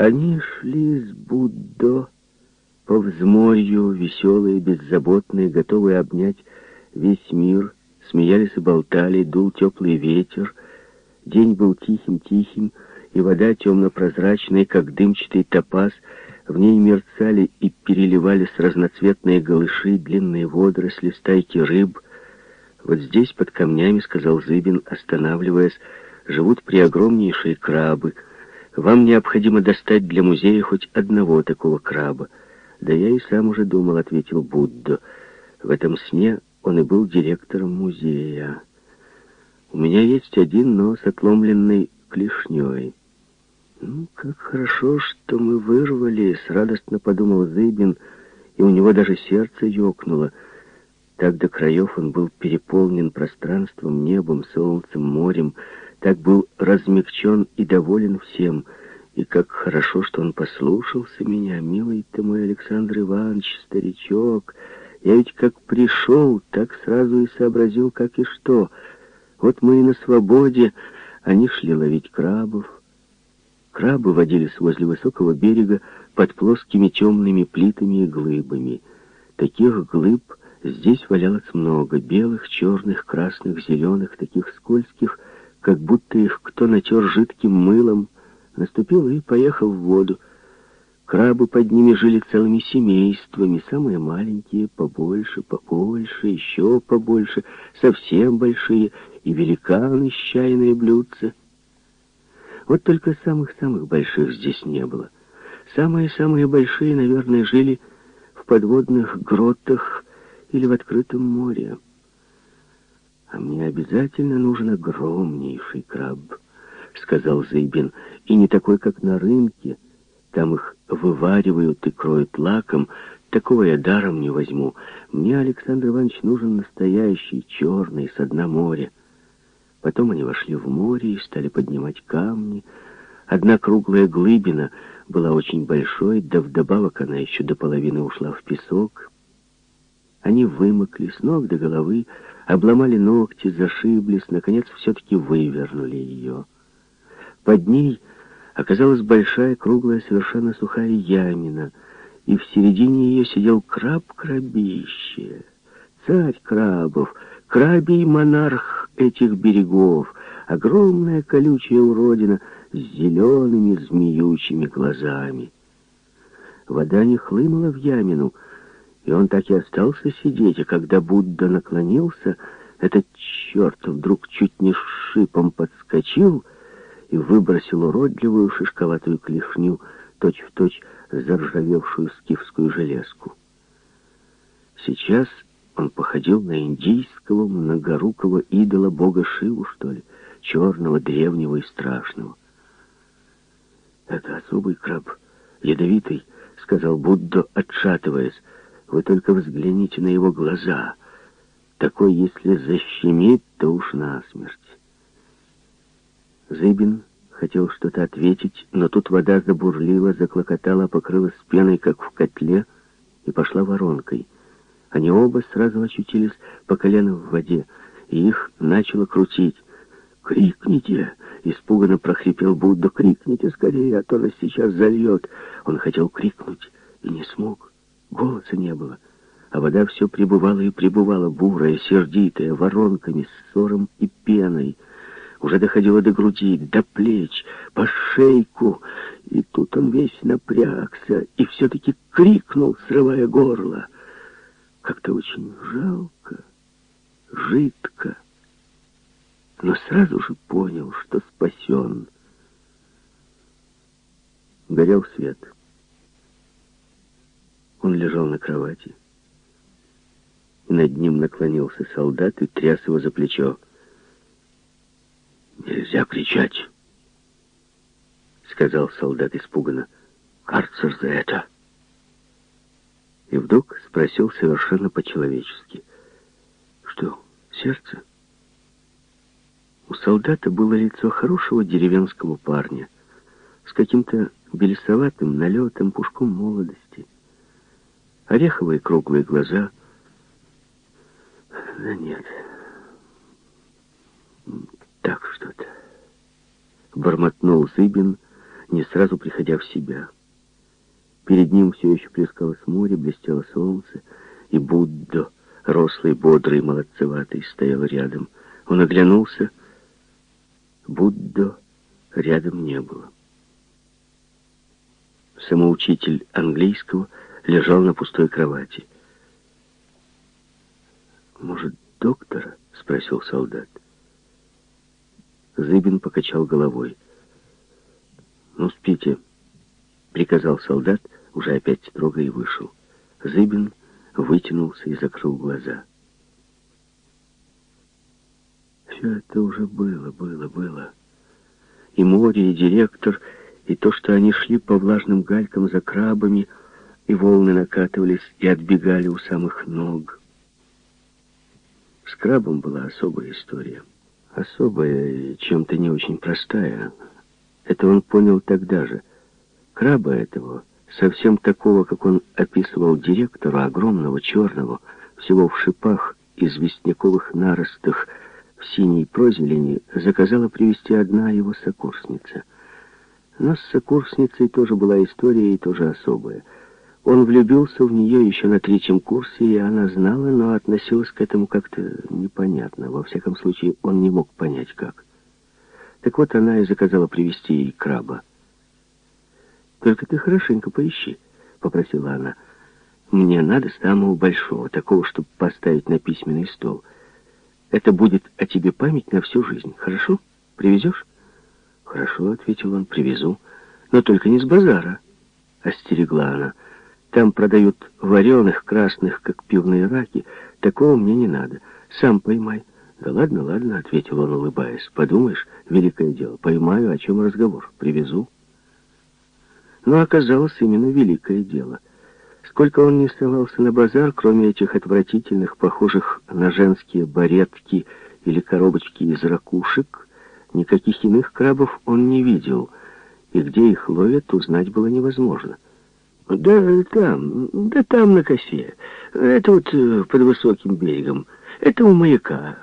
Они шли с Буддо по взморью, веселые, беззаботные, готовые обнять весь мир, смеялись и болтали, дул теплый ветер. День был тихим-тихим, и вода темно-прозрачная, как дымчатый топаз, в ней мерцали и переливались разноцветные голыши, длинные водоросли, стайки рыб. Вот здесь, под камнями, сказал Зыбин, останавливаясь, живут преогромнейшие крабы. Вам необходимо достать для музея хоть одного такого краба. Да я и сам уже думал, ответил Будда. В этом сне он и был директором музея. У меня есть один, но с клешней. «Ну, как хорошо, что мы вырвались», — радостно подумал Зыбин, и у него даже сердце ёкнуло. Так до краев он был переполнен пространством, небом, солнцем, морем, так был размягчен и доволен всем. И как хорошо, что он послушался меня, милый ты мой Александр Иванович, старичок. Я ведь как пришел, так сразу и сообразил, как и что. Вот мы и на свободе, они шли ловить крабов, Крабы водились возле высокого берега под плоскими темными плитами и глыбами. Таких глыб здесь валялось много, белых, черных, красных, зеленых, таких скользких, как будто их кто натер жидким мылом, наступил и поехал в воду. Крабы под ними жили целыми семействами, самые маленькие, побольше, побольше, еще побольше, совсем большие, и великаны с чайные блюдца. Вот только самых-самых больших здесь не было. Самые-самые большие, наверное, жили в подводных гротах или в открытом море. «А мне обязательно нужен огромнейший краб», — сказал Зыбин, — «и не такой, как на рынке. Там их вываривают и кроют лаком. Такого я даром не возьму. Мне, Александр Иванович, нужен настоящий, черный, со дна моря». Потом они вошли в море и стали поднимать камни. Одна круглая глыбина была очень большой, да вдобавок она еще до половины ушла в песок. Они вымокли с ног до головы, обломали ногти, зашиблись, наконец все-таки вывернули ее. Под ней оказалась большая, круглая, совершенно сухая ямина, и в середине ее сидел краб-крабище, царь крабов, крабий монарх этих берегов, огромная колючая уродина с зелеными змеючими глазами. Вода не хлынула в ямину, и он так и остался сидеть, а когда Будда наклонился, этот черт вдруг чуть не шипом подскочил и выбросил уродливую шишковатую клешню, точь-в-точь точь заржавевшую скифскую железку. Сейчас он походил на индийского многорукого идола бога Шиву, что ли, черного, древнего и страшного. «Это особый краб, ядовитый», — сказал Будда, отшатываясь. «Вы только взгляните на его глаза. Такой, если защемит, то уж насмерть». Зыбин хотел что-то ответить, но тут вода забурлила, заклокотала, покрылась пеной, как в котле, и пошла воронкой — они оба сразу очутились по колено в воде, и их начало крутить. «Крикните!» — испуганно прохрипел Будда. «Крикните скорее, а то нас сейчас зальет!» Он хотел крикнуть и не смог. Голоса не было. А вода все пребывала и пребывала, бурая, сердитая, воронками, ссором и пеной. Уже доходила до груди, до плеч, по шейку. И тут он весь напрягся и все-таки крикнул, срывая горло — как-то очень жалко, жидко, но сразу же понял, что спасен. Горел свет. Он лежал на кровати, и над ним наклонился солдат и тряс его за плечо. «Нельзя кричать!» — сказал солдат испуганно. «Карцер за это!» и вдруг спросил совершенно по-человечески. «Что, сердце?» У солдата было лицо хорошего деревенского парня с каким-то белесоватым налетом, пушком молодости. Ореховые круглые глаза. Да нет, так что-то. Бормотнул Зыбин, не сразу приходя в себя. Перед ним все еще плескалось море, блестело солнце, и Буддо, рослый, бодрый, молодцеватый, стоял рядом. Он оглянулся. Буддо рядом не было. Самоучитель английского лежал на пустой кровати. «Может, доктора?» — спросил солдат. Зыбин покачал головой. «Ну, спите», — приказал солдат, уже опять строго и вышел. Зыбин вытянулся и закрыл глаза. Все это уже было, было, было. И море, и директор, и то, что они шли по влажным галькам за крабами, и волны накатывались и отбегали у самых ног. С крабом была особая история. Особая чем-то не очень простая. Это он понял тогда же. Краба этого, совсем такого, как он описывал директору, огромного, черного, всего в шипах, известняковых наростах, в синей прозелени, заказала привезти одна его сокурсница. Но с сокурсницей тоже была история и тоже особая. Он влюбился в нее еще на третьем курсе, и она знала, но относилась к этому как-то непонятно. Во всяком случае, он не мог понять, как. Так вот, она и заказала привезти ей краба. «Только ты хорошенько поищи», — попросила она. «Мне надо самого большого, такого, чтобы поставить на письменный стол. Это будет о тебе память на всю жизнь. Хорошо? Привезешь?» «Хорошо», — ответил он, — «привезу. Но только не с базара», — остерегла она. «Там продают вареных, красных, как пивные раки. Такого мне не надо. Сам поймай». «Да ладно, ладно», — ответил он, улыбаясь. «Подумаешь, великое дело. Поймаю, о чем разговор. Привезу». Но оказалось именно великое дело. Сколько он не ставался на базар, кроме этих отвратительных, похожих на женские баретки или коробочки из ракушек, никаких иных крабов он не видел, и где их ловят, узнать было невозможно. «Да там, да там на косе. Это вот э, под высоким берегом. Это у маяка.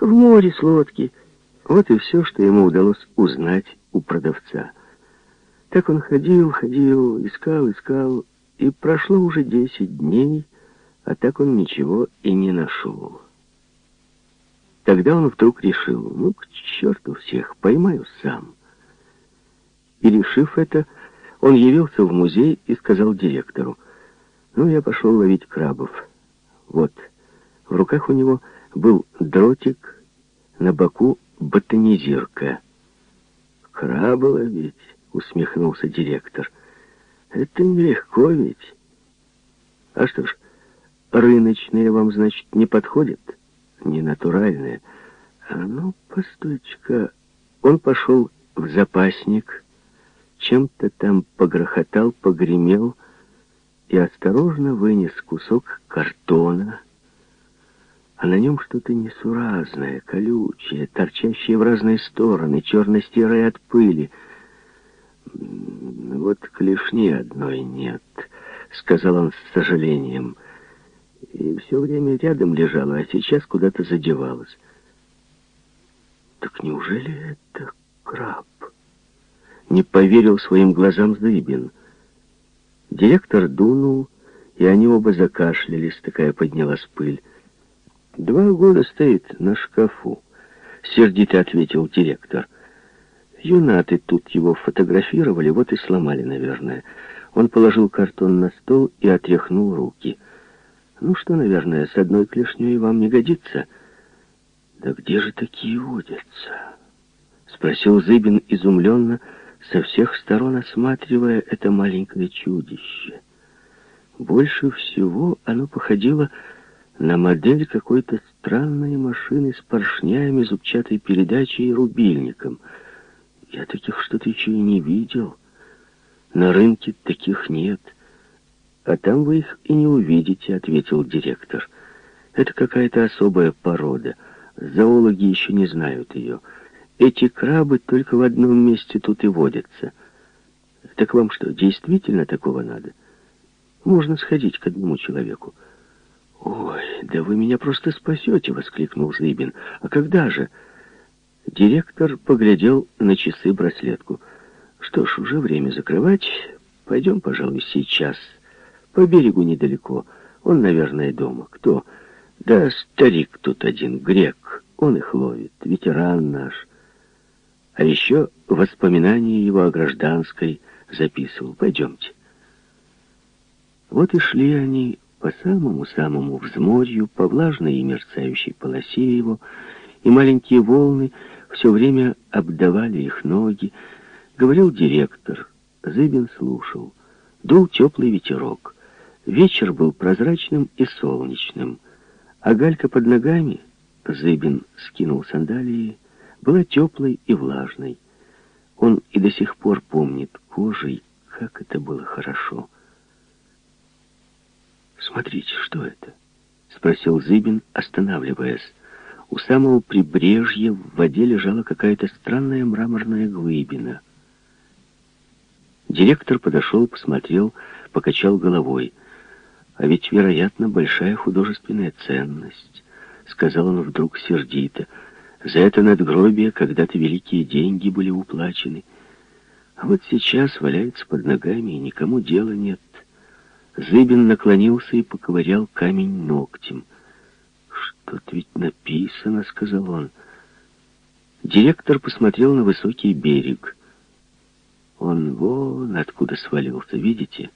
В море с лодки». Вот и все, что ему удалось узнать у продавца. Так он ходил, ходил, искал, искал, и прошло уже десять дней, а так он ничего и не нашел. Тогда он вдруг решил, ну, к черту всех, поймаю сам. И, решив это, он явился в музей и сказал директору, ну, я пошел ловить крабов. Вот, в руках у него был дротик, на боку ботанизирка. Краба ловить усмехнулся директор. Это нелегко ведь. А что ж, рыночные вам, значит, не подходят? Не натуральные. А ну, постойте-ка. Он пошел в запасник, чем-то там погрохотал, погремел и осторожно вынес кусок картона, а на нем что-то несуразное, колючее, торчащее в разные стороны, черно-серое от пыли — «Вот клешни одной нет», — сказал он с сожалением. «И все время рядом лежала, а сейчас куда-то задевалась». «Так неужели это краб?» Не поверил своим глазам Зыбин. Директор дунул, и они оба закашлялись, такая поднялась пыль. «Два года стоит на шкафу», — сердито ответил директор. Юнаты тут его фотографировали, вот и сломали, наверное. Он положил картон на стол и отряхнул руки. Ну что, наверное, с одной клешней вам не годится? Да где же такие водятся? Спросил Зыбин изумленно, со всех сторон осматривая это маленькое чудище. Больше всего оно походило на модель какой-то странной машины с поршнями, зубчатой передачей и рубильником — я таких что-то еще и не видел. На рынке таких нет. А там вы их и не увидите, ответил директор. Это какая-то особая порода. Зоологи еще не знают ее. Эти крабы только в одном месте тут и водятся. Так вам что, действительно такого надо? Можно сходить к одному человеку. «Ой, да вы меня просто спасете!» — воскликнул Зыбин. «А когда же?» Директор поглядел на часы браслетку. Что ж, уже время закрывать. Пойдем, пожалуй, сейчас. По берегу недалеко. Он, наверное, дома. Кто? Да старик тут один, грек. Он их ловит, ветеран наш. А еще воспоминания его о гражданской записывал. Пойдемте. Вот и шли они по самому-самому взморью, по влажной и мерцающей полосе его, и маленькие волны все время обдавали их ноги. Говорил директор, Зыбин слушал. Дул теплый ветерок. Вечер был прозрачным и солнечным, а галька под ногами, Зыбин скинул сандалии, была теплой и влажной. Он и до сих пор помнит кожей, как это было хорошо. «Смотрите, что это?» — спросил Зыбин, останавливаясь. У самого прибрежья в воде лежала какая-то странная мраморная глыбина. Директор подошел, посмотрел, покачал головой. «А ведь, вероятно, большая художественная ценность», — сказал он вдруг сердито. «За это надгробие когда-то великие деньги были уплачены. А вот сейчас валяется под ногами, и никому дела нет». Зыбин наклонился и поковырял камень ногтем. «Что-то ведь написано», — сказал он. Директор посмотрел на высокий берег. Он вон откуда свалился, видите?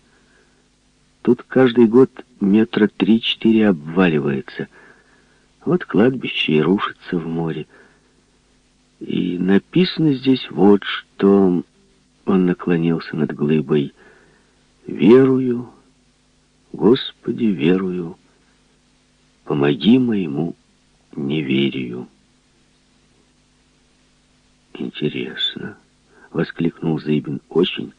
Тут каждый год метра три-четыре обваливается. Вот кладбище и рушится в море. И написано здесь вот что... Он наклонился над глыбой. «Верую, Господи, верую, помоги моему неверию». «Интересно», — воскликнул Зыбин. «Очень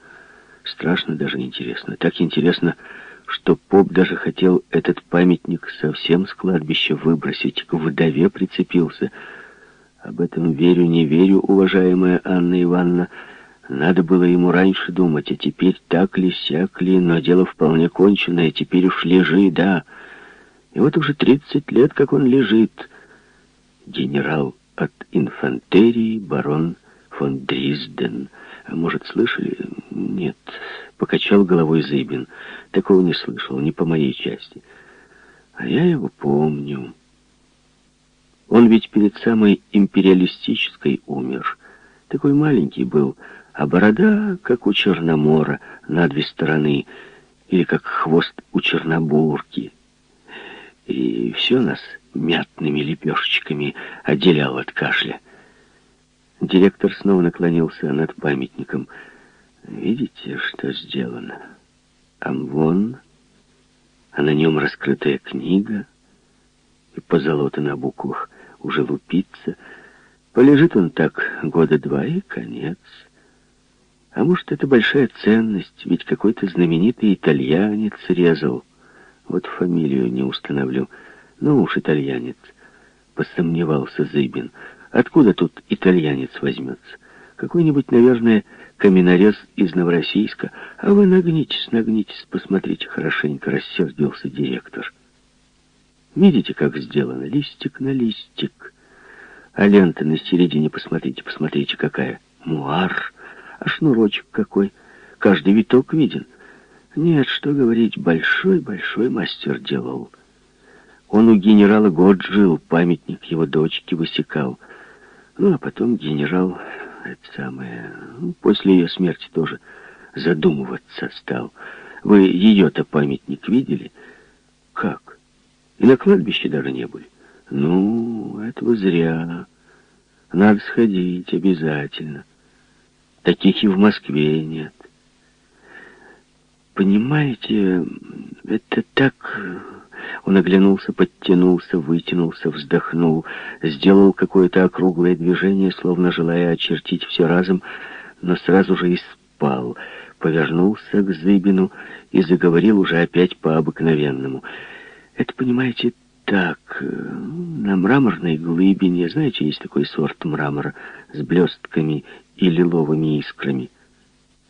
страшно даже интересно. Так интересно, что поп даже хотел этот памятник совсем с кладбища выбросить, к вдове прицепился. Об этом верю, не верю, уважаемая Анна Ивановна. Надо было ему раньше думать, а теперь так ли, сяк ли, но дело вполне конченное, теперь уж лежи, да. И вот уже тридцать лет, как он лежит. Генерал от инфантерии, барон фон Дризден. Может, слышали? Нет. Покачал головой Зыбин. Такого не слышал, не по моей части. А я его помню. Он ведь перед самой империалистической умер. Такой маленький был, а борода, как у Черномора, на две стороны, или как хвост у Чернобурки. И все нас мятными лепешечками отделял от кашля. Директор снова наклонился над памятником. «Видите, что сделано? Амвон, а на нем раскрытая книга, и позолота на буквах уже лупится. Полежит он так года два, и конец». А может, это большая ценность, ведь какой-то знаменитый итальянец резал. Вот фамилию не установлю. Ну уж итальянец. Посомневался Зыбин. Откуда тут итальянец возьмется? Какой-нибудь, наверное, каменорез из Новороссийска. А вы нагнитесь, нагнитесь, посмотрите хорошенько, рассердился директор. Видите, как сделано? Листик на листик. А лента на середине, посмотрите, посмотрите, какая. Муар. А шнурочек какой. Каждый виток виден. Нет, что говорить, большой-большой мастер делал. Он у генерала год жил, памятник его дочке высекал. Ну, а потом генерал, это самое, ну, после ее смерти тоже задумываться стал. Вы ее-то памятник видели? Как? И на кладбище даже не были? Ну, этого зря. Надо сходить обязательно. Таких и в Москве нет. Понимаете, это так... Он оглянулся, подтянулся, вытянулся, вздохнул, сделал какое-то округлое движение, словно желая очертить все разом, но сразу же и спал, повернулся к Зыбину и заговорил уже опять по-обыкновенному. Это, понимаете, так, на мраморной глыбине, знаете, есть такой сорт мрамора с блестками и лиловыми искрами.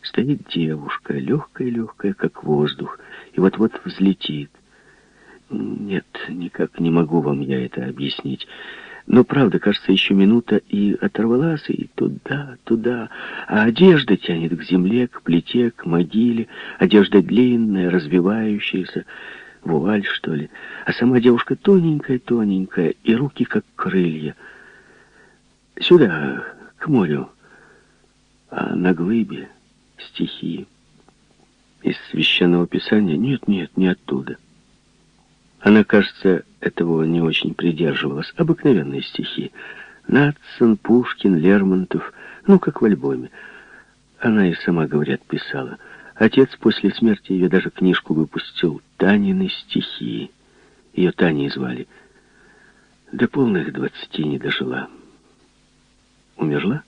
Стоит девушка, легкая-легкая, как воздух, и вот-вот взлетит. Нет, никак не могу вам я это объяснить. Но правда, кажется, еще минута и оторвалась, и туда, туда. А одежда тянет к земле, к плите, к могиле. Одежда длинная, развивающаяся, вуаль, что ли. А сама девушка тоненькая-тоненькая, и руки как крылья. Сюда, к морю. А на глыбе стихи. Из священного писания? Нет, нет, не оттуда. Она, кажется, этого не очень придерживалась. Обыкновенные стихи. Надсон, Пушкин, Лермонтов, ну, как в альбоме. Она и сама, говорят, писала. Отец после смерти ее даже книжку выпустил «Танины стихи». Ее Таней звали. До полных двадцати не дожила. Умерла?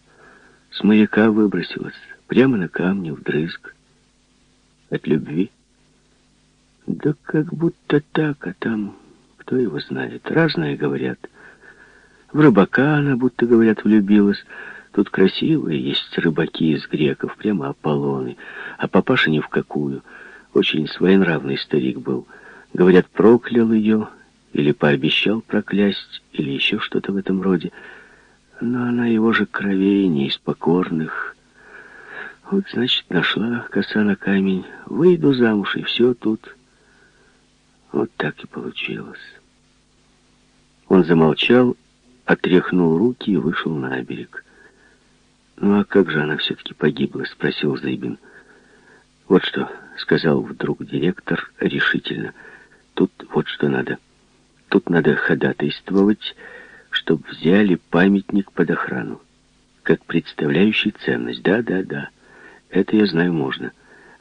С маяка выбросилась. Прямо на камни, вдрызг. От любви. Да как будто так, а там, кто его знает, разное говорят. В рыбака она, будто говорят, влюбилась. Тут красивые есть рыбаки из греков, прямо Аполлоны. А папаша ни в какую. Очень своенравный старик был. Говорят, проклял ее, или пообещал проклясть, или еще что-то в этом роде. Но она его же кровей, не из покорных. Вот, значит, нашла коса на камень. Выйду замуж, и все тут... Вот так и получилось. Он замолчал, отряхнул руки и вышел на берег. «Ну а как же она все-таки погибла?» — спросил Зайбин. «Вот что», — сказал вдруг директор решительно, — «тут вот что надо. Тут надо ходатайствовать, чтобы взяли памятник под охрану, как представляющий ценность. Да, да, да, это я знаю можно.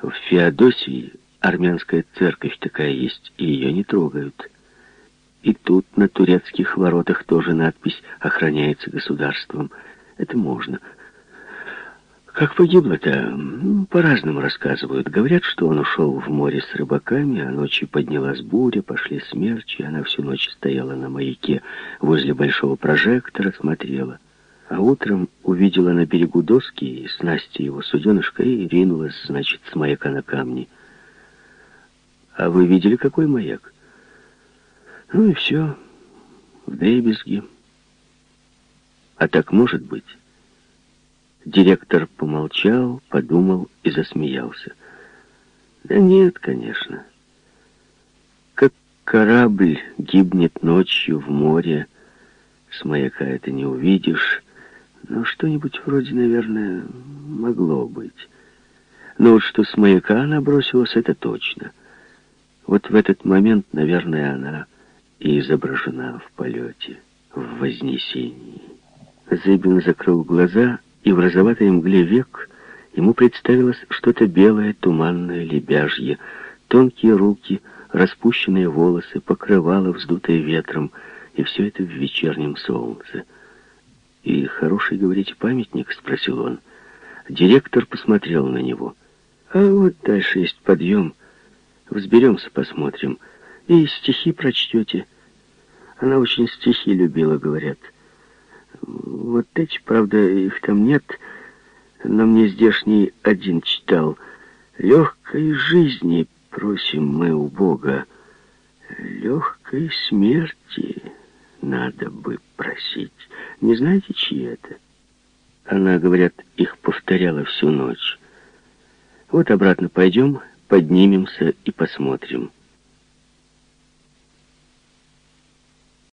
В Феодосии Армянская церковь такая есть, и ее не трогают. И тут на турецких воротах тоже надпись «Охраняется государством». Это можно. Как погибло-то? Ну, по-разному рассказывают. Говорят, что он ушел в море с рыбаками, а ночью поднялась буря, пошли смерчи, она всю ночь стояла на маяке возле большого прожектора, смотрела. А утром увидела на берегу доски и снасти его суденышка и ринулась, значит, с маяка на камни. А вы видели, какой маяк? Ну и все. В дребезги. А так может быть? Директор помолчал, подумал и засмеялся. Да нет, конечно. Как корабль гибнет ночью в море, с маяка это не увидишь, но что-нибудь вроде, наверное, могло быть. Но вот что с маяка она бросилась, это точно — вот в этот момент, наверное, она и изображена в полете, в вознесении. Зыбин закрыл глаза, и в розоватой мгле век ему представилось что-то белое, туманное, лебяжье, тонкие руки, распущенные волосы, покрывало, вздутое ветром, и все это в вечернем солнце. «И хороший, говорите, памятник?» — спросил он. Директор посмотрел на него. «А вот дальше есть подъем». Взберемся, посмотрим. И стихи прочтете. Она очень стихи любила, говорят. Вот эти, правда, их там нет, но мне здешний один читал. Легкой жизни просим мы у Бога, легкой смерти надо бы просить. Не знаете, чьи это? Она, говорят, их повторяла всю ночь. Вот обратно пойдем, поднимемся и посмотрим.